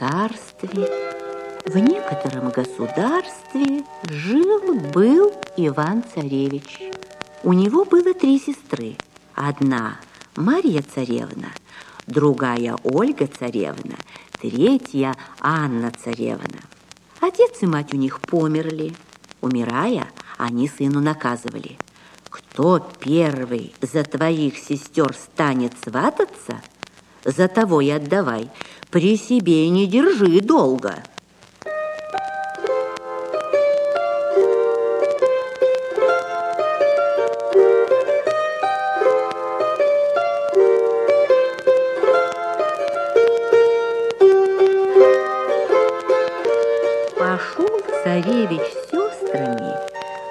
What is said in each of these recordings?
Царстве, в некотором государстве жил-был Иван-царевич. У него было три сестры. Одна Марья царевна, другая Ольга царевна, третья Анна царевна. Отец и мать у них померли. Умирая, они сыну наказывали. Кто первый за твоих сестер станет свататься, за того и отдавай – при себе не держи долго. Пошел царевич с сестрами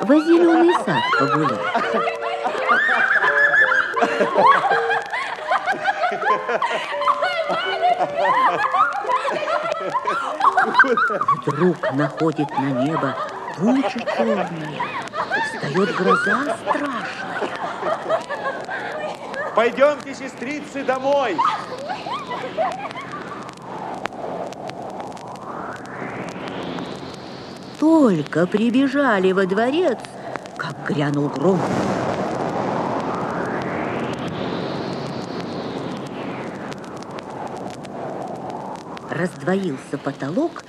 в зеленый сад погулять. Вдруг находит на небо тучи черные. Встает гроза страшная. Пойдемте, сестрицы, домой. Только прибежали во дворец, как грянул гром. Раздвоился потолок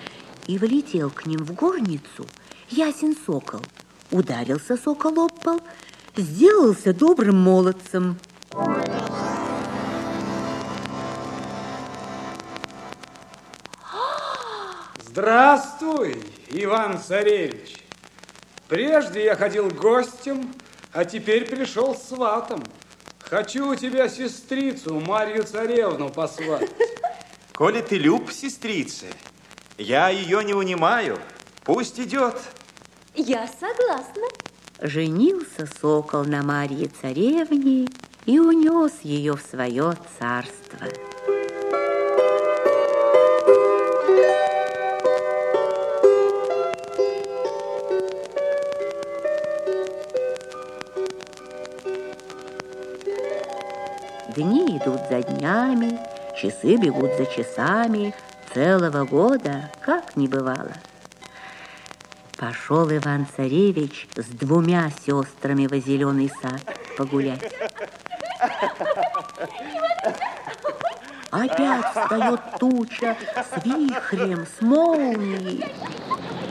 и влетел к ним в горницу ясен сокол. Ударился сокол об пол, сделался добрым молодцем. Здравствуй, Иван-царевич. Прежде я ходил гостем, а теперь пришел сватом. Хочу у тебя сестрицу Марью царевну посватать. Коли ты люб, сестрицы, я ее не унимаю. Пусть идет. Я согласна. Женился сокол на Марье царевне и унес ее в свое царство. Дни идут за днями, Часы бегут за часами, целого года как не бывало. Пошел Иван-царевич с двумя сестрами во зеленый сад погулять. Опять встает туча с вихрем, с молнией.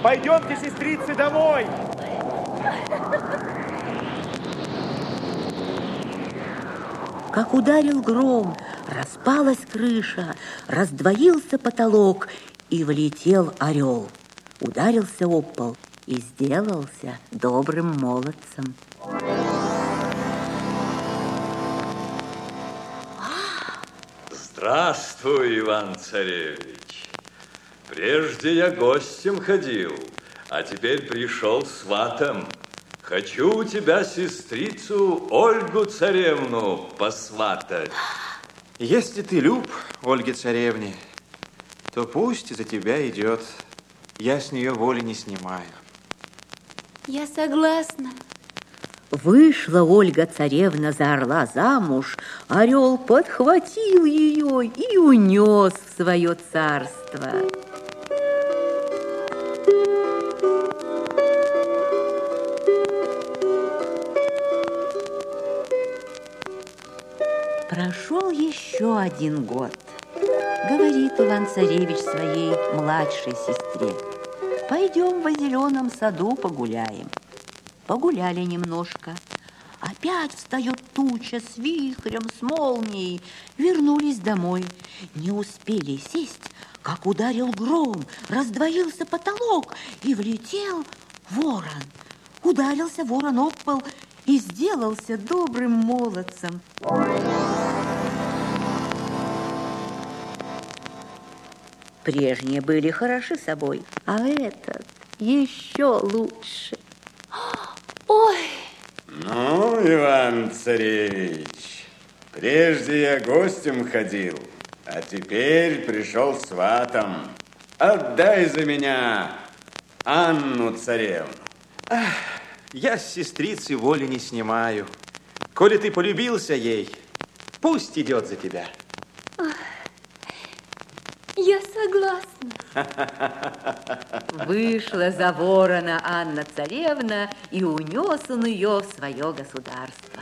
Пойдемте, сестрицы, домой. Как ударил гром, Распалась крыша, раздвоился потолок, и влетел орел. Ударился об пол и сделался добрым молодцем. Здравствуй, Иван-царевич. Прежде я гостем ходил, а теперь пришел сватом. Хочу у тебя сестрицу Ольгу царевну посватать. Если ты люб Ольге царевне, то пусть за тебя идет. Я с нее воли не снимаю. Я согласна. Вышла Ольга царевна за орла замуж, орел подхватил ее и унес в свое царство. Прошел еще один год. Говорит Иван-царевич своей младшей сестре. Пойдем в зеленом саду погуляем. Погуляли немножко. Опять встает туча с вихрем, с молнией. Вернулись домой. Не успели сесть, как ударил гром, раздвоился потолок и влетел ворон. Ударился ворон об пол и сделался добрым молодцем. Прежние были хороши собой, а этот еще лучше. Ой! Ну, Иван-царевич, прежде я гостем ходил, а теперь пришел сватом. Отдай за меня Анну царевну. Ах, я с сестрицы воли не снимаю. Коли ты полюбился ей, пусть идет за тебя. Я согласна. Вышла за ворона Анна царевна, и унес он ее в свое государство.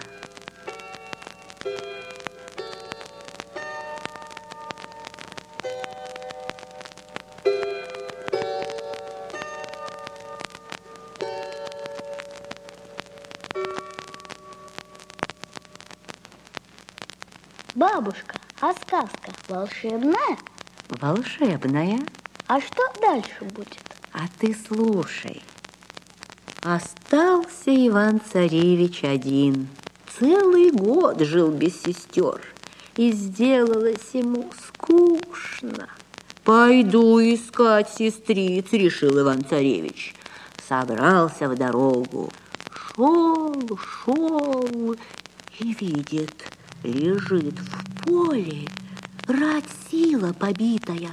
Бабушка, а сказка волшебная? Волшебная. А что дальше будет? А ты слушай. Остался Иван-царевич один. Целый год жил без сестер. И сделалось ему скучно. Пойду искать сестриц, решил Иван-царевич. Собрался в дорогу. Шел, шел и видит, лежит в поле рать сила побитая.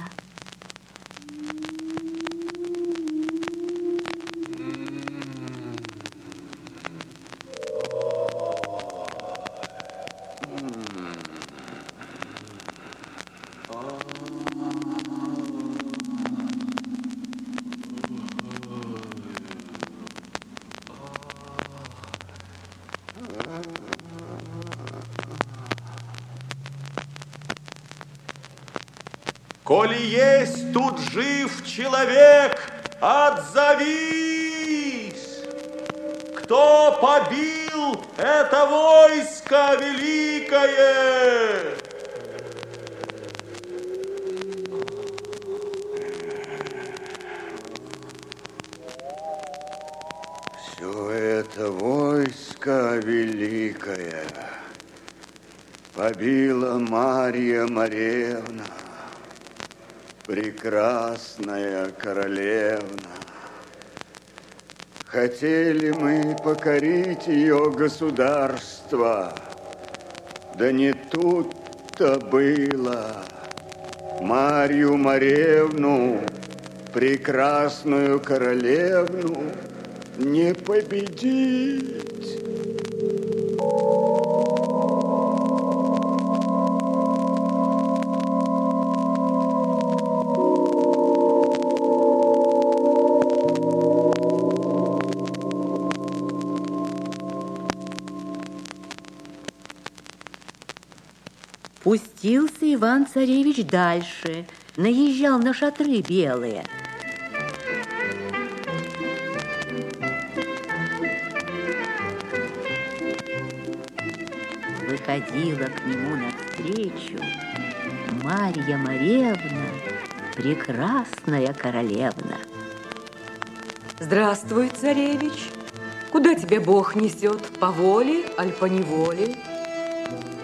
Коли есть тут жив человек, отзовись! Кто побил это войско великое? Все это войско великое побила Марья Маревна, прекрасная королевна. Хотели мы покорить ее государство, да не тут-то было. Марью Маревну, прекрасную королевну, не победить. Иван-царевич дальше, наезжал на шатры белые. Выходила к нему навстречу Марья Маревна, прекрасная королевна. Здравствуй, царевич. Куда тебя Бог несет? По воле, аль по неволе?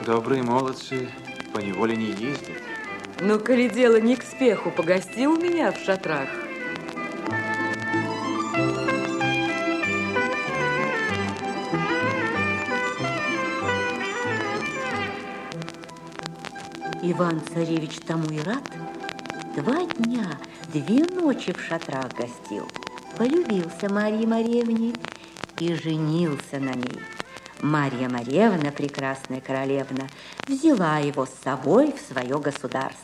Добрые молодцы по неволе не ездят. Ну, коли дело не к спеху, погостил меня в шатрах. Иван-царевич тому и рад. Два дня, две ночи в шатрах гостил. Полюбился Марье Маревне и женился на ней. Марья Маревна, прекрасная королевна, взяла его с собой в свое государство.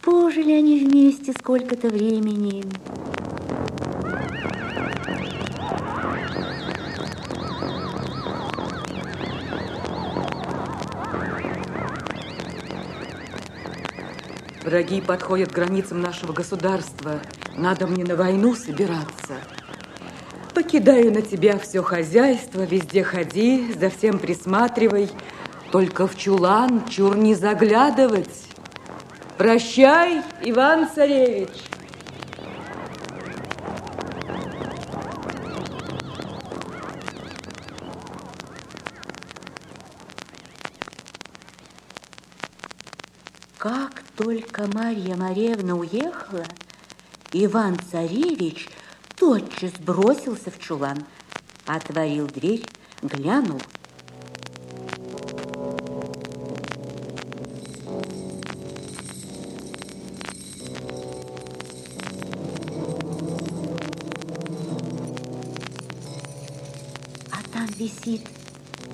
Пожили они вместе сколько-то времени. Враги подходят к границам нашего государства. Надо мне на войну собираться. Покидаю на тебя все хозяйство, везде ходи, за всем присматривай. Только в чулан чур не заглядывать. Прощай, Иван-царевич. Как только Марья Маревна уехала, Иван-царевич тотчас бросился в чулан, отворил дверь, глянул. А там висит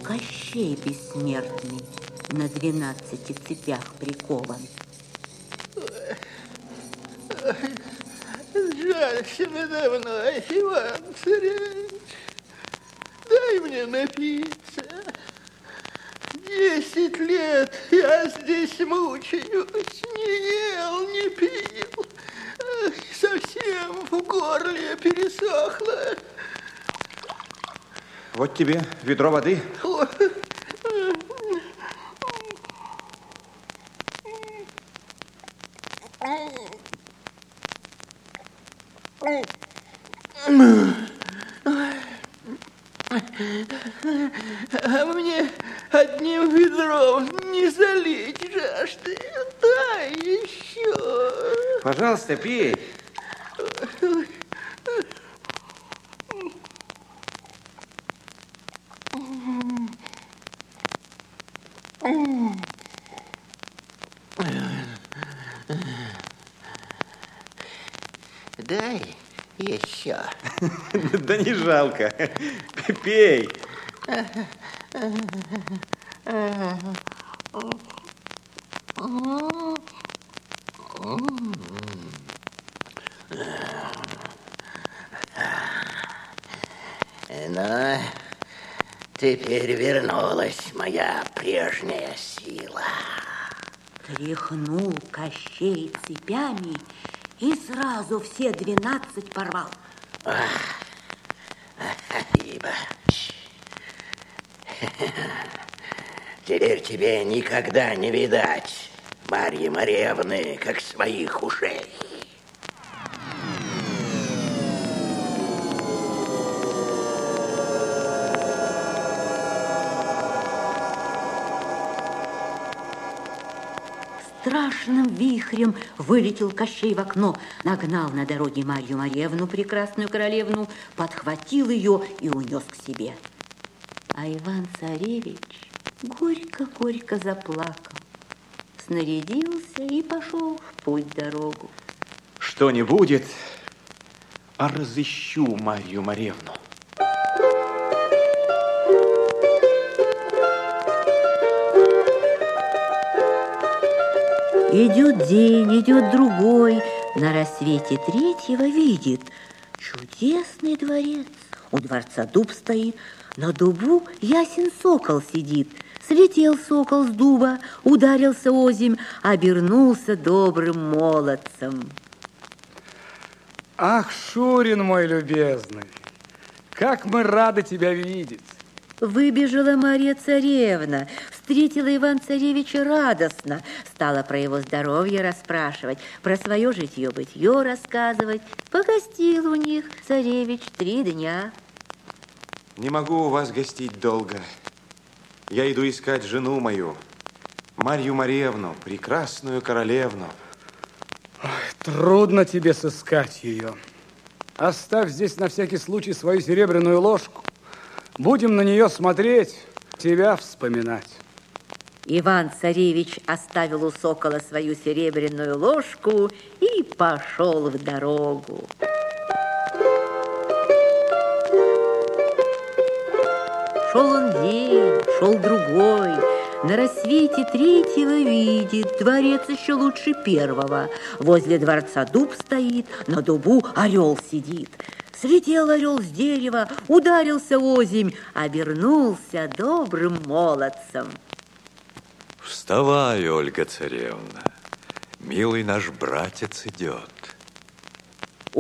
Кощей бессмертный, на двенадцати цепях прикован. Надо мной, Иван Царевич. Дай мне напиться. Десять лет я здесь мучаюсь, не ел, не пил. Совсем в горле пересохло. Вот тебе ведро воды. А мне одним ведром не залить жажды. Дай еще. Пожалуйста, пей. Дай еще. Да не жалко. Пей. Ну, теперь вернулась моя прежняя сила. Тряхнул Кощей цепями и сразу все двенадцать порвал. Ибо теперь тебе никогда не видать Марьи Марьевны, как своих ушей. Страшным вихрем вылетел Кощей в окно, нагнал на дороге Марью Марьевну, прекрасную королевну, подхватил ее и унес к себе. А Иван-царевич горько-горько заплакал, снарядился и пошел в путь-дорогу. Что не будет, а разыщу Марью Маревну. Идет день, идет другой, на рассвете третьего видит чудесный дворец. У дворца дуб стоит, на дубу ясен сокол сидит. Слетел сокол с дуба, ударился озимь, обернулся добрым молодцем. Ах, Шурин мой любезный, как мы рады тебя видеть. Выбежала Мария Царевна, встретила Иван-Царевича радостно, стала про его здоровье расспрашивать, про свое житье-бытье рассказывать. Погостил у них царевич три дня. Не могу у вас гостить долго. Я иду искать жену мою, Марью Маревну, прекрасную королевну. Трудно тебе сыскать ее. Оставь здесь на всякий случай свою серебряную ложку. Будем на нее смотреть, тебя вспоминать. Иван-царевич оставил у сокола свою серебряную ложку и пошел в дорогу. Шел он день, шел другой. На рассвете третьего видит, дворец еще лучше первого. Возле дворца дуб стоит, на дубу орел сидит. Слетел орел с дерева, ударился озимь, обернулся добрым молодцем. Вставай, Ольга царевна, милый наш братец идет.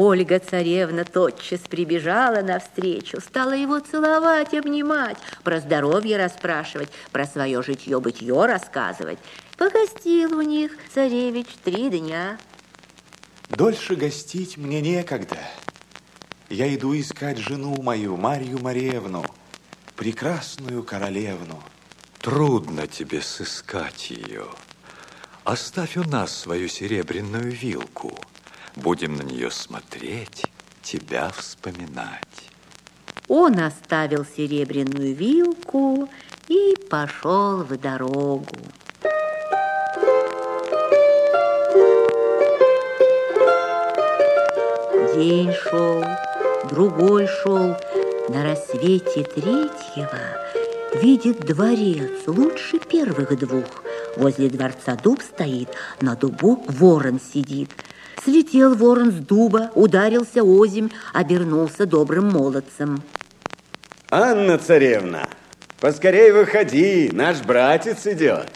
Ольга царевна тотчас прибежала навстречу, стала его целовать, обнимать, про здоровье расспрашивать, про свое житье-бытье рассказывать. Погостил у них царевич три дня. Дольше гостить мне некогда. Я иду искать жену мою, Марью Маревну, прекрасную королевну. Трудно тебе сыскать ее. Оставь у нас свою серебряную вилку. Будем на нее смотреть, тебя вспоминать. Он оставил серебряную вилку и пошел в дорогу. День шел, другой шел. На рассвете третьего видит дворец лучше первых двух. Возле дворца дуб стоит, на дубу ворон сидит. Слетел ворон с дуба, ударился озимь, обернулся добрым молодцем. Анна царевна, поскорей выходи, наш братец идет.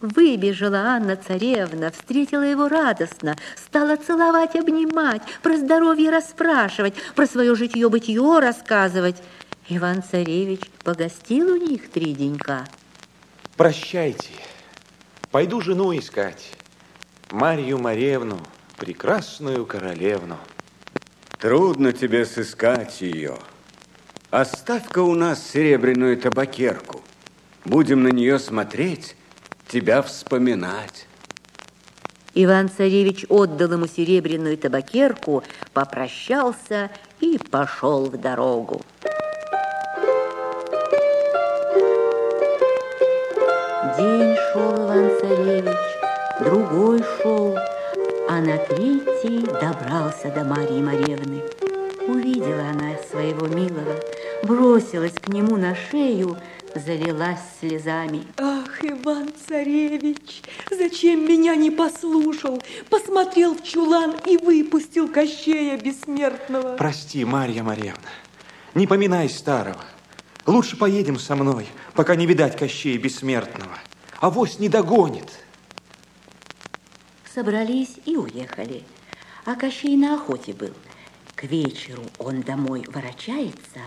Выбежала Анна царевна, встретила его радостно, стала целовать, обнимать, про здоровье расспрашивать, про свое житье-бытие рассказывать. Иван царевич погостил у них три денька. Прощайте, пойду жену искать, Марью Маревну, прекрасную королевну. Трудно тебе сыскать ее. Оставь-ка у нас серебряную табакерку. Будем на нее смотреть, тебя вспоминать. Иван-царевич отдал ему серебряную табакерку, попрощался и пошел в дорогу. День шел Иван-царевич, другой шел, а на третий добрался до Марии Маревны. Увидела она своего милого, бросилась к нему на шею, залилась слезами. Ах, Иван-царевич, зачем меня не послушал? Посмотрел в чулан и выпустил Кощея Бессмертного. Прости, Марья Маревна, не поминай старого. Лучше поедем со мной, пока не видать Кощея Бессмертного. А вось не догонит. Собрались и уехали. А Кощей на охоте был. К вечеру он домой ворочается,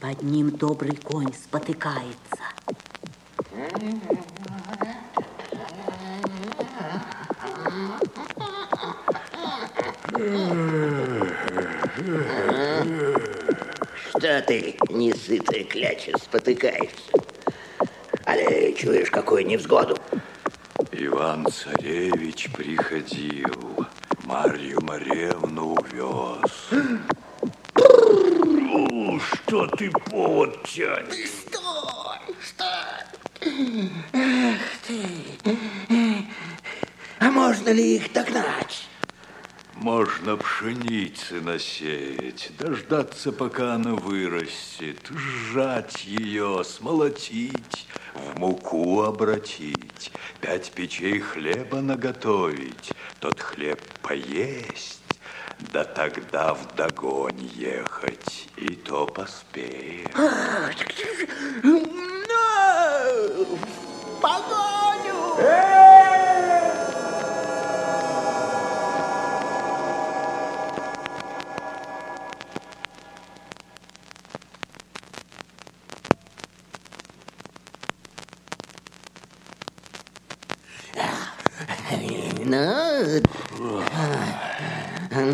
под ним добрый конь спотыкается. Что ты, несытая кляча, спотыкаешься? Але чуешь, какую невзгоду? Иван-царевич приходил, Марью Маревну увез. Ну, что ты повод тянешь? Стой, стой. Эх ты. А можно ли их догнать? Можно пшеницы насеять, дождаться, пока она вырастет, сжать ее, смолотить, в муку обратить, пять печей хлеба наготовить, тот хлеб поесть, да тогда в догонь ехать, и то поспеем. В погоню! Ну,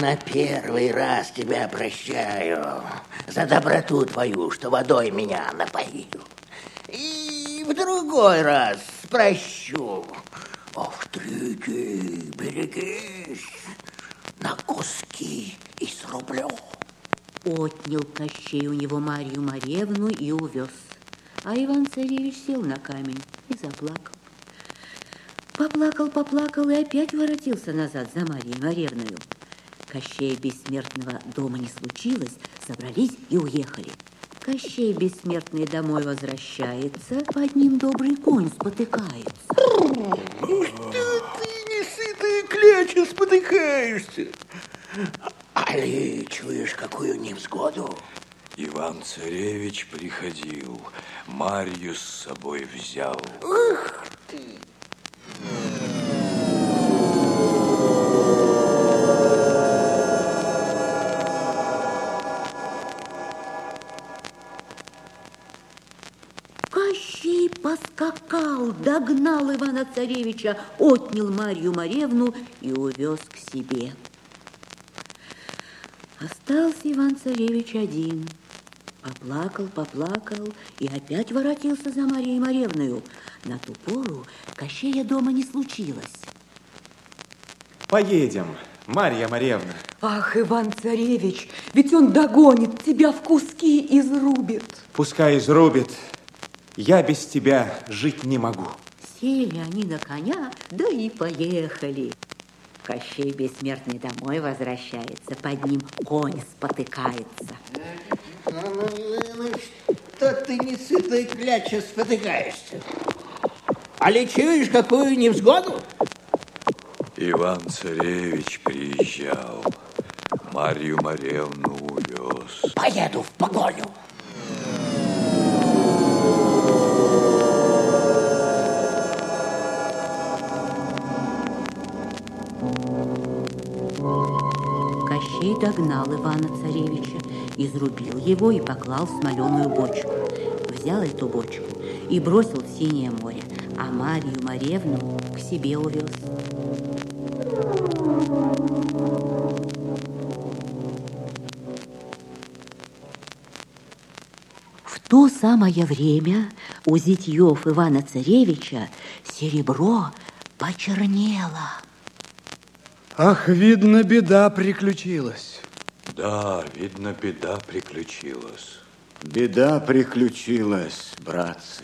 на первый раз тебя прощаю за доброту твою, что водой меня напоил. И в другой раз прощу. А в третий берегись на куски и срублю. Отнял Кощей у него Марью Маревну и увез. А Иван-царевич сел на камень и заплакал. Поплакал, поплакал и опять воротился назад за Марьей Маревною. Кощея Бессмертного дома не случилось, собрались и уехали. Кощей Бессмертный домой возвращается, под ним добрый конь спотыкается. Что ты, несытая кляча, спотыкаешься? Али, чуешь, какую невзгоду? Иван-царевич приходил, Марью с собой взял. Ух ты! Догнал Ивана-царевича, отнял Марью Маревну и увез к себе. Остался Иван-царевич один. Поплакал, поплакал и опять воротился за Марьей Маревною. На ту пору Кощея дома не случилось. Поедем, Марья Маревна. Ах, Иван-царевич, ведь он догонит, тебя в куски изрубит. Пускай изрубит. Я без тебя жить не могу. Сели они на коня, да и поехали. Кощей Бессмертный домой возвращается, под ним конь спотыкается. Ну, что ты, несытая кляча, спотыкаешься? А ли чуешь, какую невзгоду? Иван-царевич приезжал, Марью Маревну увез. Поеду в погоню. Кощей догнал Ивана-царевича, изрубил его и поклал в смоленую бочку. Взял эту бочку и бросил в синее море, а Марию Маревну к себе увез. В то самое время у зятьев Ивана-царевича серебро почернело. Ах, видно, беда приключилась. Да, видно, беда приключилась. Беда приключилась, братцы.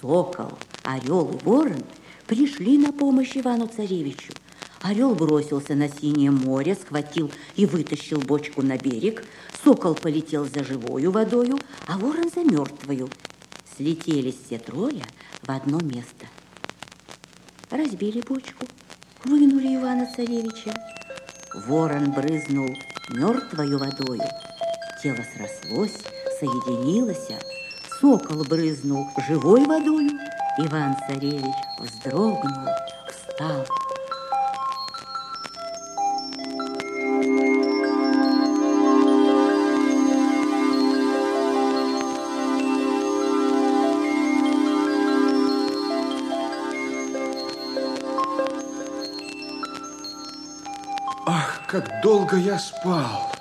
Сокол, орел и ворон пришли на помощь Ивану-царевичу. Орел бросился на синее море, схватил и вытащил бочку на берег. Сокол полетел за живою водою, а ворон за мертвою. Слетелись все трое в одно место. Разбили бочку, вынули Ивана-царевича. Ворон брызнул мертвою водою. Тело срослось, соединилось. Сокол брызнул живой водою. Иван-царевич вздрогнул, встал. Долго я спал.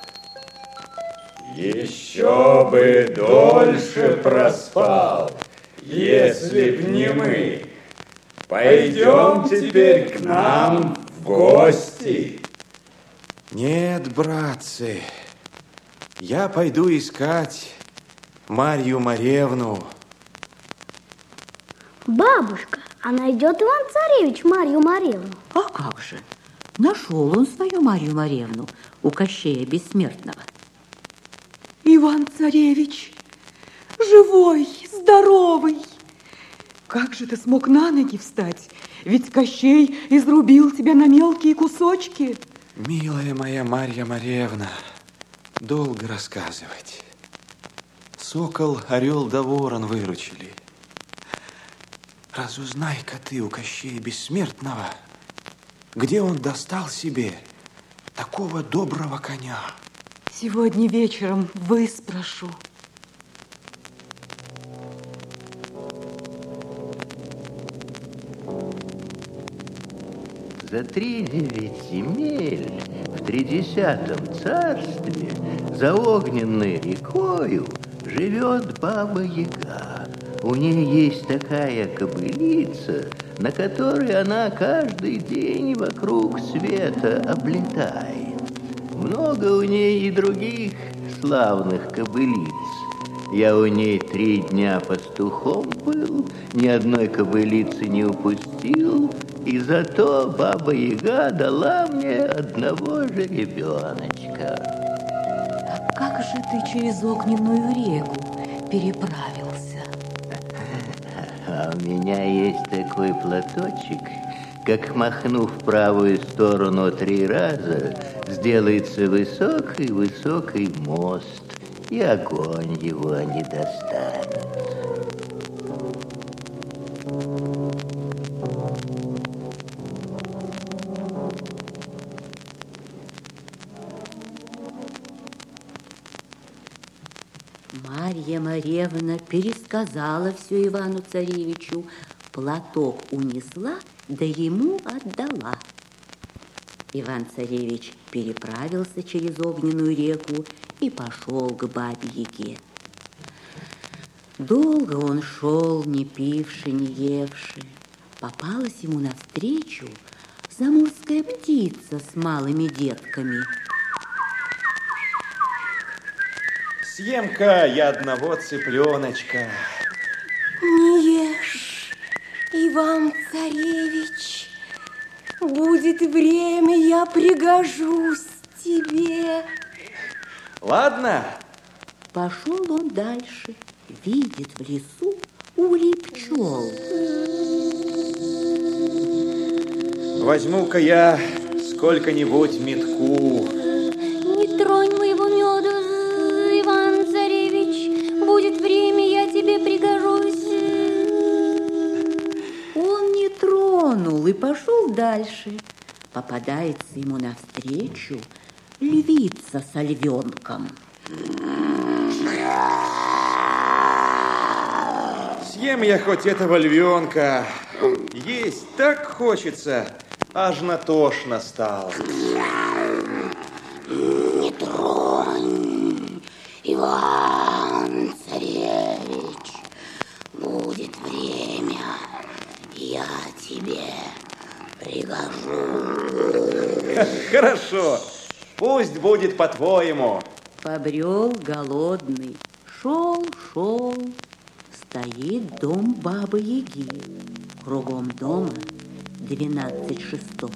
Еще бы дольше проспал, если б не мы. Пойдем теперь к нам в гости. Нет, братцы, я пойду искать Марью Маревну. Бабушка, а найдет Иван-царевич Марью Маревну? А как же? Нашел он свою Марью Маревну у Кощея Бессмертного. Иван-царевич, живой, здоровый. Как же ты смог на ноги встать? Ведь Кощей изрубил тебя на мелкие кусочки. Милая моя Марья Маревна, долго рассказывать. Сокол, орел да ворон выручили. Разузнай-ка ты у Кощея Бессмертного, где он достал себе такого доброго коня. Сегодня вечером выспрошу. За тридевять земель в тридесятом царстве за огненной рекою живет Баба Яга. У нее есть такая кобылица, на которой она каждый день вокруг света облетает. Много у ней и других славных кобылиц. Я у ней три дня пастухом был, ни одной кобылицы не упустил, и зато Баба Яга дала мне одного же ребеночка. А как же ты через огненную реку переправился? А у меня есть такой платочек, как махнув правую сторону три раза, сделается высокий-высокий мост, и огонь его не достанет. Пересказала все Ивану-царевичу, платок унесла, да ему отдала. Иван-царевич переправился через огненную реку и пошел к бабе-яге. Долго он шел, не пивши, не евши. Попалась ему навстречу заморская птица с малыми детками. Съем-ка я одного цыпленочка. Не ешь, Иван-царевич. Будет время, я пригожусь тебе. Ладно. Пошел он дальше, видит в лесу улей пчел. Возьму-ка я сколько-нибудь метку. Пошел дальше. Попадается ему навстречу львица со львенком. Съем я хоть этого львенка. Есть так хочется, аж на тошно стало. Не тронь, Иван Царевич. Будет время, я тебе пригожусь. Хорошо, пусть будет по-твоему. Побрел голодный, шел, шел, стоит дом Бабы-Яги. Кругом дома 12 шестов.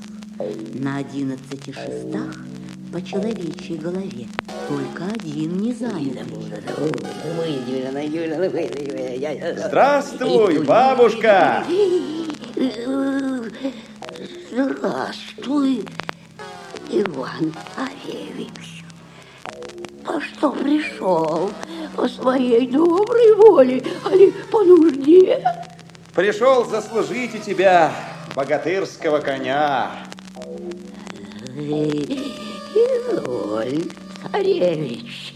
На 11 шестах по человечьей голове только один не занят. Здравствуй, бабушка! Здравствуй, Иван Царевич. По что пришел? По своей доброй воле, а не по нужде? Пришел заслужить у тебя богатырского коня. Изволь, царевич,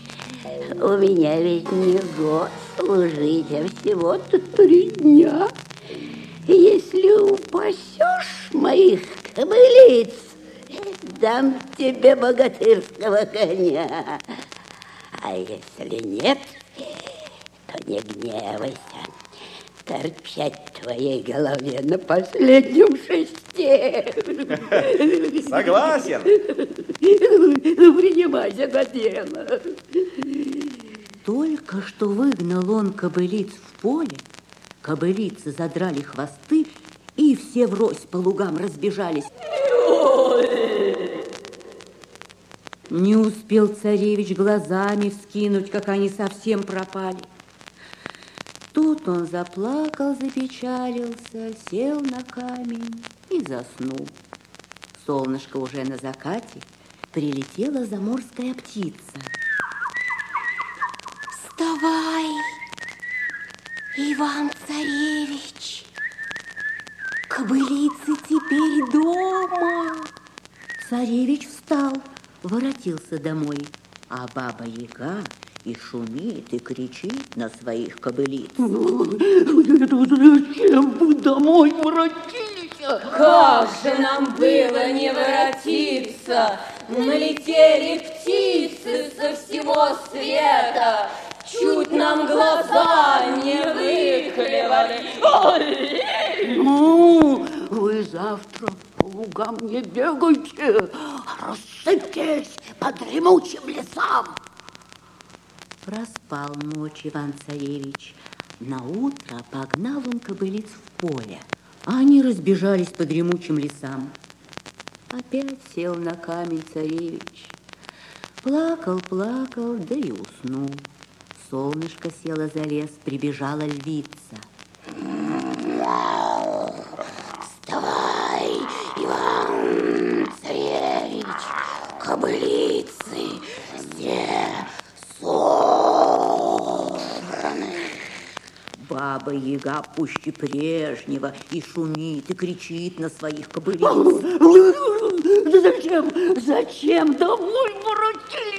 у меня ведь не год служить, а всего три дня. Если упасешь моих кобылиц, дам тебе богатырского коня. А если нет, то не гневайся. Торчать твоей голове на последнем шесте. Согласен. Ну, принимайся за дело. Только что выгнал он кобылиц в поле, кобылицы задрали хвосты, и все врозь по лугам разбежались. Не успел царевич глазами вскинуть, как они совсем пропали. Тут он заплакал, запечалился, сел на камень и заснул. Солнышко уже на закате, прилетела заморская птица. Вставай, Иван Царевич, кобылицы теперь дома. Царевич встал, воротился домой, а баба Яга и шумит, и кричит на своих кобылиц. Зачем вы домой воротились? Как же нам было не воротиться? Налетели птицы со всего света, Чуть нам глаза не выклевали. Ну, вы завтра по лугам не бегайте, а рассыпьтесь по дремучим лесам. Проспал ночь Иван-царевич. На утро погнал он кобылиц в поле, а они разбежались по дремучим лесам. Опять сел на камень царевич. Плакал, плакал, да и уснул. Солнышко село за лес, прибежала львица. Вставай, Иван Царевич, кобылицы все собраны. Баба Яга пуще прежнего и шумит, и кричит на своих кобылиц. Зачем, зачем домой воротились?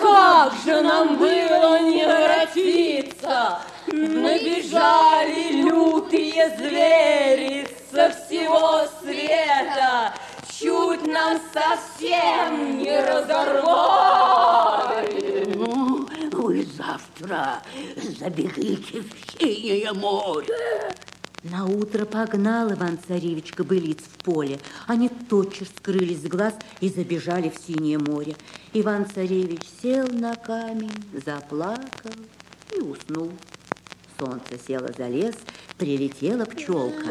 Как же нам было не воротиться? Набежали лютые звери со всего света, Чуть нам совсем не разорвали. Ну, вы завтра забегите в синее море. На утро погнал Иван-царевич кобылиц в поле. Они тотчас скрылись с глаз и забежали в синее море. Иван-царевич сел на камень, заплакал и уснул. Солнце село за лес, прилетела пчелка.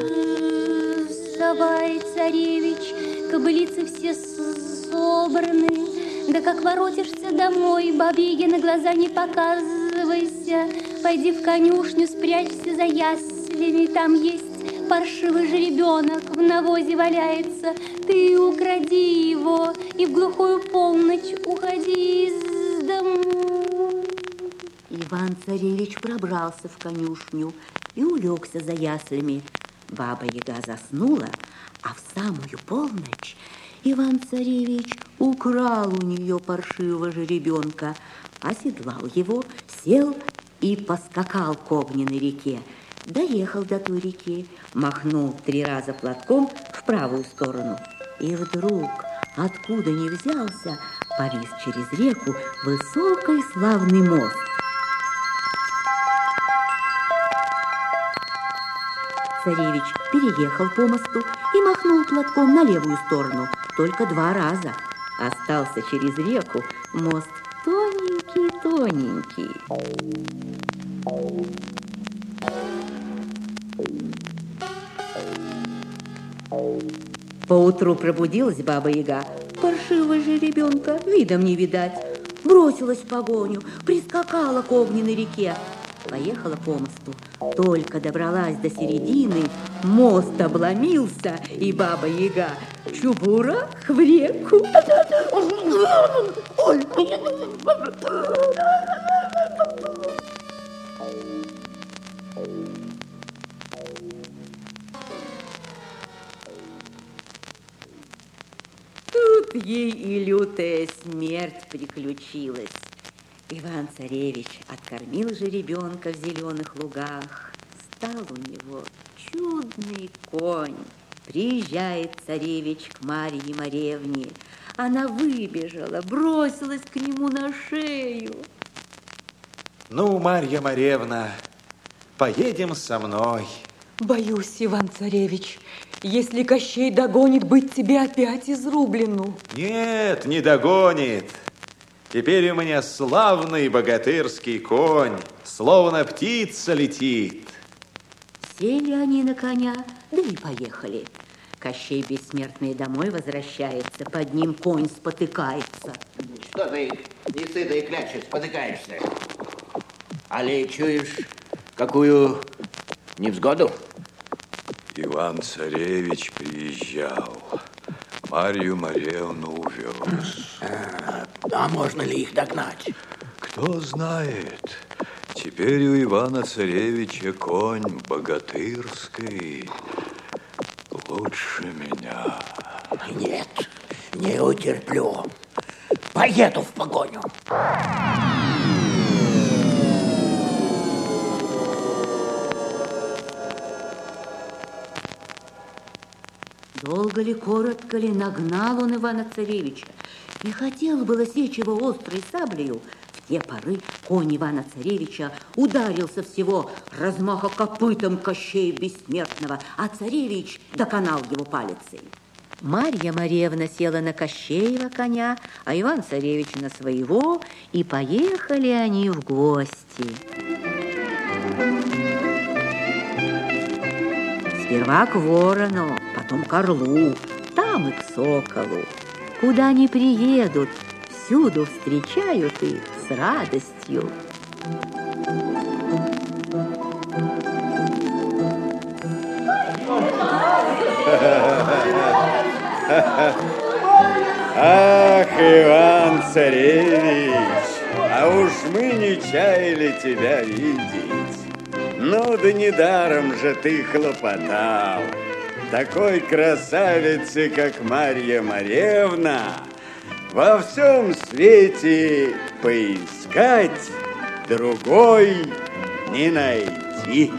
Вставай, царевич, кобылицы все собраны. Да как воротишься домой, бабе на глаза не показывайся. Пойди в конюшню, спрячься за яслями, там есть паршивый жеребенок, в навозе валяется. Ты укради его и в глухую полночь уходи из дому. Иван-царевич пробрался в конюшню и улегся за яслями. Баба-яга заснула, а в самую полночь Иван-царевич украл у нее паршивого жеребенка, оседлал его, сел и поскакал к огненной реке. Доехал до той реки, махнул три раза платком в правую сторону. И вдруг, откуда ни взялся, повис через реку высокий славный мост. Царевич переехал по мосту и махнул платком на левую сторону, только два раза. Остался через реку мост тоненький-тоненький. Поутру пробудилась баба-яга. Паршивого же ребенка видом не видать. Бросилась в погоню, прискакала к огненной реке. Поехала по мосту. Только добралась до середины, мост обломился, и баба-яга чубура в реку. Тут ей и лютая смерть приключилась. Иван-царевич откормил же ребенка в зеленых лугах. Стал у него чудный конь. Приезжает царевич к Марье Маревне. Она выбежала, бросилась к нему на шею. Ну, Марья Маревна, поедем со мной. Боюсь, Иван-царевич, если Кощей догонит, быть тебе опять изрублену. Нет, не догонит. Теперь у меня славный богатырский конь, словно птица летит. Сели они на коня, да и поехали. Кощей бессмертный домой возвращается, под ним конь спотыкается. Что ты, не сытый клячешь, спотыкаешься? Али чуешь какую невзгоду? Иван-царевич приезжал. Марью Маревну увез. А, а можно ли их догнать? Кто знает. Теперь у Ивана-царевича конь богатырский. Лучше меня. Нет, не утерплю. Поеду в погоню. Долго ли, коротко ли, нагнал он Ивана-царевича и хотел было сечь его острой саблею. В те поры конь Ивана-царевича ударился всего размаха копытом Кощея Бессмертного, а царевич доконал его палицей. Марья Маревна села на Кощеева коня, а Иван-царевич на своего, и поехали они в гости. Сперва к ворону, потом к орлу, там и к соколу. Куда они приедут, всюду встречают их с радостью. Ах, Иван-царевич, а уж мы не чаяли тебя видеть. Ну да недаром же ты хлопотал. Такой красавицы, как Марья Маревна, во всем свете поискать другой не найти.